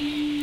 Mm-hmm.